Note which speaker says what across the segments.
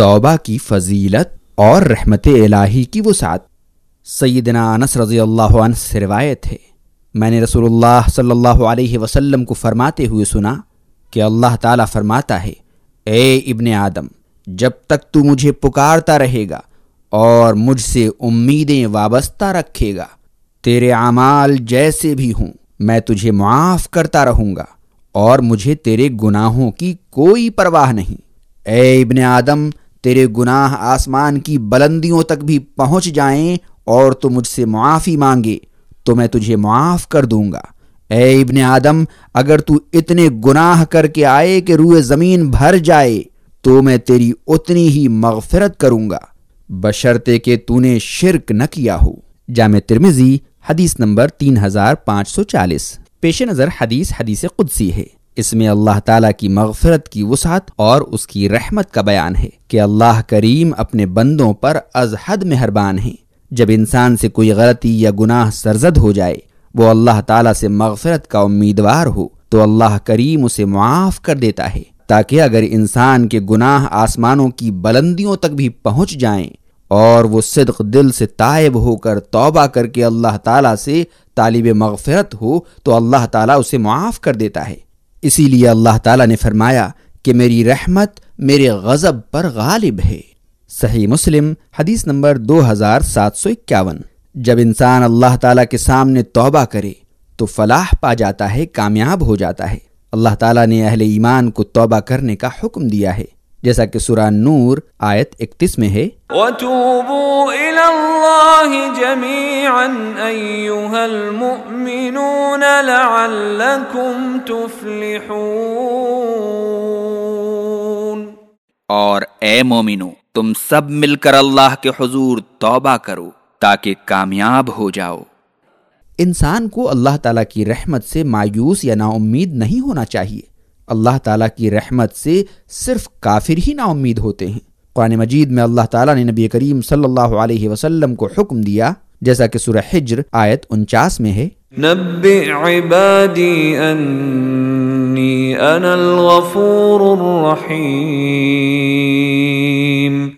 Speaker 1: توبہ کی فضیلت اور رحمت الہی کی وسعت۔ سیدنا انس رضی اللہ عنہ سے روایت ہے۔ میں نے رسول اللہ صلی اللہ علیہ وسلم کو فرماتے ہوئے سنا کہ اللہ تعالیٰ فرماتا ہے، اے ابن آدم، جب تک تو مجھے پکارتا رہے گا اور مجھ سے امیدیں وابستہ رکھے گا، تیرے اعمال جیسے بھی ہوں، میں تجھے معاف کرتا رہوں گا اور مجھے تیرے گناہوں کی کوئی پرواہ نہیں۔ اے ابن آدم تیرے گناہ آسمان کی بلندیوں تک بھی پہنچ جائیں اور تو مجھ سے معافی مانگے، تو میں تجھے معاف کر دوں گا۔ اے ابن آدم، اگر تو اتنے گناہ کر کے آئے کہ روئے زمین بھر جائے، تو میں تیری اتنی ہی مغفرت کروں گا۔ بشرتے کہ تو نے شرک نہ کیا ہو۔ جامع ترمزی حدیث نمبر تین ہزار پانچ سو چالیس۔ پیش نظر حدیث حدیث قدسی ہے۔ اس میں اللہ تعالیٰ کی مغفرت کی وسعت اور اس کی رحمت کا بیان ہے کہ اللہ کریم اپنے بندوں پر از حد مہربان ہیں۔ جب انسان سے کوئی غلطی یا گناہ سرزد ہو جائے، وہ اللہ تعالیٰ سے مغفرت کا امیدوار ہو، تو اللہ کریم اسے معاف کر دیتا ہے۔ تاکہ اگر انسان کے گناہ آسمانوں کی بلندیوں تک بھی پہنچ جائیں اور وہ صدق دل سے تائب ہو کر توبہ کر کے اللہ تعالیٰ سے طالب مغفرت ہو، تو اللہ تعالیٰ اسے معاف کر دیتا ہے۔ اسی لیے اللہ تعالیٰ نے فرمایا کہ میری رحمت میرے غضب پر غالب ہے۔ صحیح مسلم، حدیث نمبر دو ہزار سات سو اکیاون۔ جب انسان اللہ تعالیٰ کے سامنے توبہ کرے، تو فلاح پا جاتا ہے، کامیاب ہو جاتا ہے۔ اللہ تعالیٰ نے اہل ایمان کو توبہ کرنے کا حکم دیا ہے۔ جیسا کہ سورہ نور آیت اکتیس میں ہے۔
Speaker 2: وَتُوبُوا إِلَى اللَّهِ جَمِيعًا أَيُّهَا الْمُؤْمِنُونَ لَعَلَّكُمْ تُفْلِحُونَ۔
Speaker 3: اور اے مومنو تم سب مل کر اللہ کے حضور توبہ کرو تاکہ کامیاب ہو جاؤ۔
Speaker 1: انسان کو اللہ تعالیٰ کی رحمت سے مایوس یا نا امید نہیں ہونا چاہیے۔ اللہ تعالیٰ کی رحمت سے صرف کافر ہی نا امید ہوتے ہیں۔ قرآن مجید میں اللہ تعالیٰ نے نبی کریم صلی اللہ علیہ وسلم کو حکم دیا جیسا کہ سورہ حجر آیت انچاس میں ہے۔
Speaker 2: نبئ عبادی انی انا الغفور الرحیم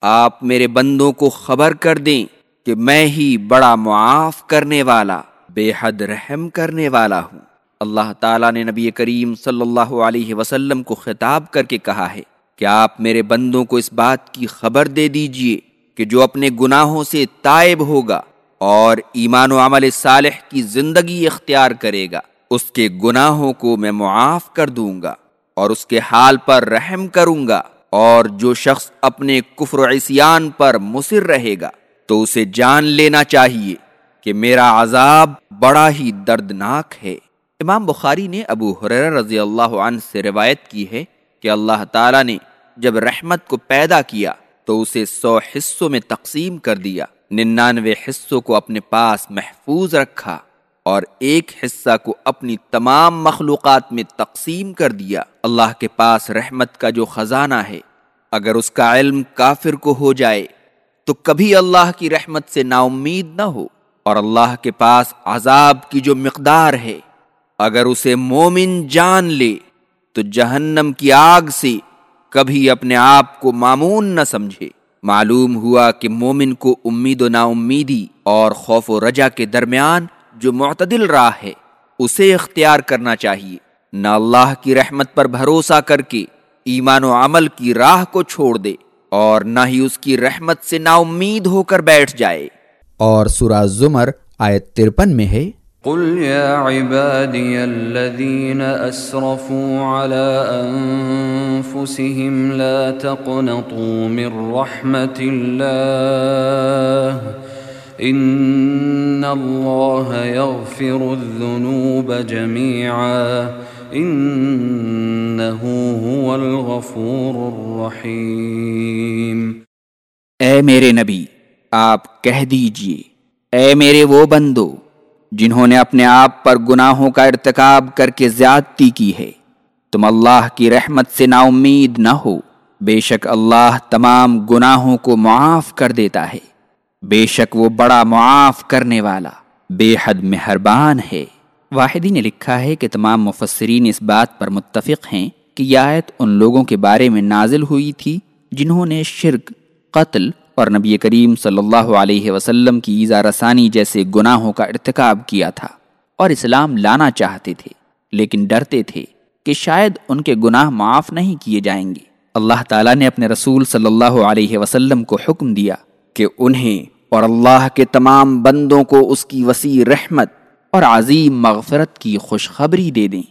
Speaker 3: آپ میرے بندوں کو خبر کر دیں کہ میں ہی بڑا معاف کرنے والا، بے حد رحم کرنے والا ہوں۔ اللہ تعالیٰ نے نبی کریم صلی اللہ علیہ وسلم کو خطاب کر کے کہا ہے کہ آپ میرے بندوں کو اس بات کی خبر دے دیجیے کہ جو اپنے گناہوں سے تائب ہوگا اور ایمان و عمل صالح کی زندگی اختیار کرے گا۔ اس کے گناہوں کو میں معاف کر دوں گا اور اس کے حال پر رحم کروں گا اور جو شخص اپنے کفر و عصیان پر مصر رہے گا تو اسے جان لینا چاہیے کہ میرا عذاب بڑا ہی دردناک ہے۔ امام بخاری نے ابو حریر رضی اللہ عنہ سے روایت کی ہے کہ اللہ تعالیٰ نے جب رحمت کو پیدا کیا تو اسے سو حصوں میں تقسیم کر دیا۔ ننانوے حصوں کو اپنے پاس محفوظ رکھا اور ایک حصہ کو اپنی تمام مخلوقات میں تقسیم کر دیا۔ اللہ کے پاس رحمت کا جو خزانہ ہے، اگر اس کا علم کافر کو ہو جائے، تو کبھی اللہ کی رحمت سے نا امید نہ ہو۔ اور اللہ کے پاس عذاب کی جو مقدار ہے، اگر اسے مومن جان لے، تو جہنم کی آگ سے کبھی اپنے آپ کو معمون نہ سمجھے۔ معلوم ہوا کہ مومن کو امید و نا امیدی اور خوف و رجا کے درمیان جو معتدل راہ ہے، اسے اختیار کرنا چاہیے۔ نہ اللہ کی رحمت پر بھروسہ کر کے ایمان و عمل کی راہ کو چھوڑ دے اور نہ ہی اس کی رحمت سے نا امید ہو کر بیٹھ جائے۔
Speaker 1: اور سورہ زمر آیت ترپن میں ہے۔
Speaker 2: قل يا عبادي الذين أسرفوا على أنفسهم لا تقنطوا من رحمة الله إن الله يغفر الذنوب جميعا إنه هو الغفور الرحيم
Speaker 3: اے میرے نبی، آپ کہہ دیجیے۔ اے میرے وہ بندو جنہوں نے اپنے آپ پر گناہوں کا ارتکاب کر کے زیادتی کی ہے۔ تم اللہ کی رحمت سے نا امید نہ ہو۔ بے شک اللہ تمام گناہوں کو معاف کر دیتا ہے۔ بے شک وہ بڑا معاف کرنے والا، بے حد مہربان ہے۔ واحدی نے لکھا ہے کہ تمام مفسرین اس بات پر متفق ہیں کہ یہ آیت ان لوگوں کے بارے میں نازل ہوئی تھی جنہوں نے شرک، قتل اور نبی کریم صلی اللہ علیہ وسلم کی ایزا رسانی جیسے گناہوں کا ارتکاب کیا تھا اور اسلام لانا چاہتے تھے، لیکن ڈرتے تھے کہ شاید ان کے گناہ معاف نہیں کیے جائیں گے۔ اللہ تعالیٰ نے اپنے رسول صلی اللہ علیہ وسلم کو حکم دیا کہ انہیں اور اللہ کے تمام بندوں کو اس کی وسیع رحمت اور عظیم مغفرت کی خوشخبری دے دیں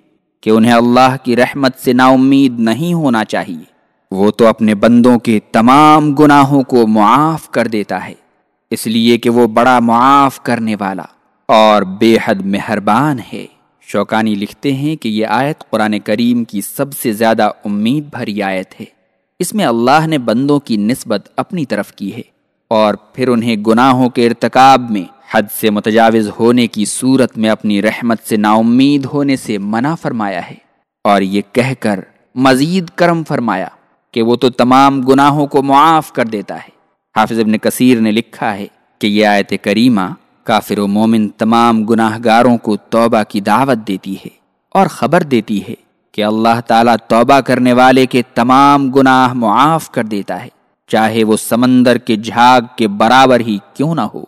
Speaker 3: کہ انہیں اللہ کی رحمت سے نا امید نہیں ہونا چاہیے۔ وہ تو اپنے بندوں کے تمام گناہوں کو معاف کر دیتا ہے، اس لیے کہ وہ بڑا معاف کرنے والا اور بے حد مہربان ہے۔ شوکانی لکھتے ہیں کہ یہ آیت قرآن کریم کی سب سے زیادہ امید بھری آیت ہے۔ اس میں اللہ نے بندوں کی نسبت اپنی طرف کی ہے اور پھر انہیں گناہوں کے ارتکاب میں، حد سے متجاوز ہونے کی صورت میں اپنی رحمت سے نا امید ہونے سے منع فرمایا ہے۔ اور یہ کہہ کر مزید کرم فرمایا۔ کہ وہ تو تمام گناہوں کو معاف کر دیتا ہے۔ حافظ ابن کثیر نے لکھا ہے کہ یہ آیت کریمہ کافر و مومن تمام گناہ گاروں کو توبہ کی دعوت دیتی ہے اور خبر دیتی ہے کہ اللہ تعالیٰ توبہ کرنے والے کے تمام گناہ معاف کر دیتا ہے۔ چاہے وہ سمندر کے جھاگ کے برابر ہی کیوں نہ ہو۔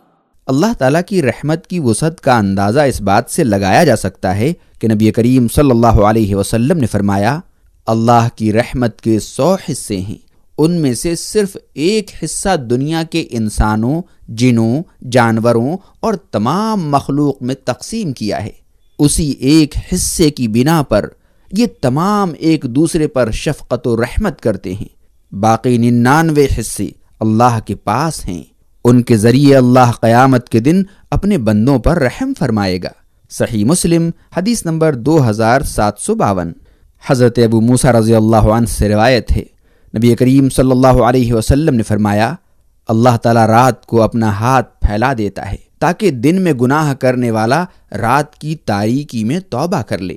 Speaker 1: اللہ تعالیٰ کی رحمت کی وسعت کا اندازہ اس بات سے لگایا جا سکتا ہے کہ نبی کریم صلی اللہ علیہ وسلم نے فرمایا اللہ کی رحمت کے سو حصے ہیں۔ ان میں سے صرف ایک حصہ دنیا کے انسانوں، جنوں، جانوروں اور تمام مخلوق میں تقسیم کیا ہے۔ اسی ایک حصے کی بنا پر یہ تمام ایک دوسرے پر شفقت و رحمت کرتے ہیں۔ باقی ننانوے حصے اللہ کے پاس ہیں۔ ان کے ذریعے اللہ قیامت کے دن اپنے بندوں پر رحم فرمائے گا۔ صحیح مسلم، حدیث نمبر دو ہزار سات سو باون۔ حضرت ابو موسا رضی اللہ عنہ سے روایت ہے۔ نبی کریم صلی اللہ علیہ وسلم نے فرمایا، اللہ تعالیٰ رات کو اپنا ہاتھ پھیلا دیتا ہے تاکہ دن میں گناہ کرنے والا رات کی تاریکی میں توبہ کر لے۔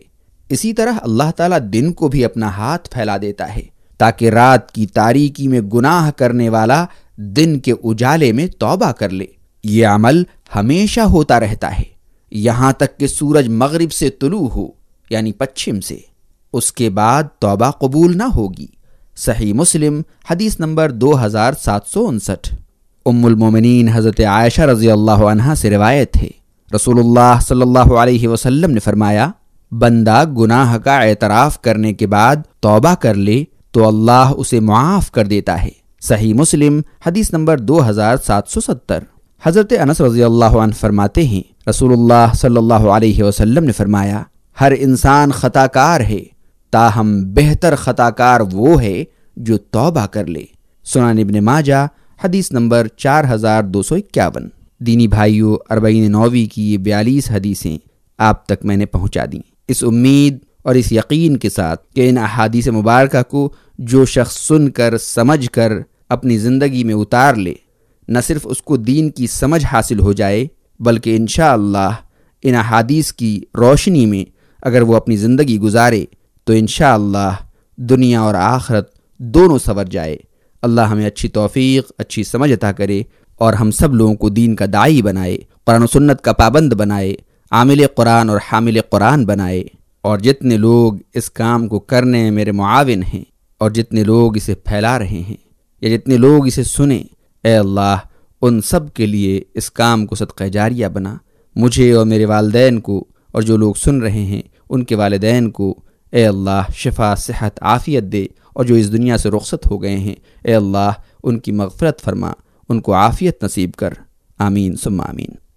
Speaker 1: اسی طرح اللہ تعالیٰ دن کو بھی اپنا ہاتھ پھیلا دیتا ہے تاکہ رات کی تاریکی میں گناہ کرنے والا دن کے اجالے میں توبہ کر لے۔ یہ عمل ہمیشہ ہوتا رہتا ہے۔ یہاں تک کہ سورج مغرب سے طلوع ہو یعنی پچھم سے۔ اس کے بعد توبہ قبول نہ ہوگی۔ صحیح مسلم، حدیث نمبر دو ہزار سات سو انسٹھ۔ ام المومنین، حضرت عائشہ رضی اللہ عنہ سے روایت ہے۔ رسول اللہ صلی اللہ علیہ وسلم نے فرمایا، بندہ گناہ کا اعتراف کرنے کے بعد توبہ کر لے تو اللہ اسے معاف کر دیتا ہے۔ صحیح مسلم، حدیث نمبر دو ہزار سات سو ستر۔ حضرت انس رضی اللہ عنہ فرماتے ہیں، رسول اللہ صلی اللہ علیہ وسلم نے فرمایا، ہر انسان خطا کار ہے۔ تاہم بہتر خطا کار وہ ہے جو توبہ کر لے۔ سنان ابن ماجہ، حدیث نمبر چار ہزار دو سو اکیاون۔ دینی بھائیوں اربعین نووی کی یہ بیالیس حدیثیں آپ تک میں نے پہنچا دیں۔ اس امید اور اس یقین کے ساتھ کہ ان احادیث مبارکہ کو جو شخص سن کر، سمجھ کر اپنی زندگی میں اتار لے، نہ صرف اس کو دین کی سمجھ حاصل ہو جائے، بلکہ انشاءاللہ اللہ ان احادیث کی روشنی میں اگر وہ اپنی زندگی گزارے تو انشاءاللہ اللہ دنیا اور آخرت دونوں سور جائے۔ اللہ ہمیں اچھی توفیق، اچھی سمجھ عطا کرے اور ہم سب لوگوں کو دین کا دائی بنائے، قرآن و سنت کا پابند بنائے، عامل قرآن اور حامل قرآن بنائے۔ اور جتنے لوگ اس کام کو کرنے میں میرے معاون ہیں اور جتنے لوگ اسے پھیلا رہے ہیں یا جتنے لوگ اسے سنیں، اے اللہ، ان سب کے لیے اس کام کو صدقہ جاریہ بنا۔ مجھے اور میرے والدین کو اور جو لوگ سن رہے ہیں، ان کے والدین کو اے اللہ، شفا، صحت، عافیت دے اور جو اس دنیا سے رخصت ہو گئے ہیں۔ اے اللہ، ان کی مغفرت فرما، ان کو عافیت نصیب کر۔ آمین سم آمین۔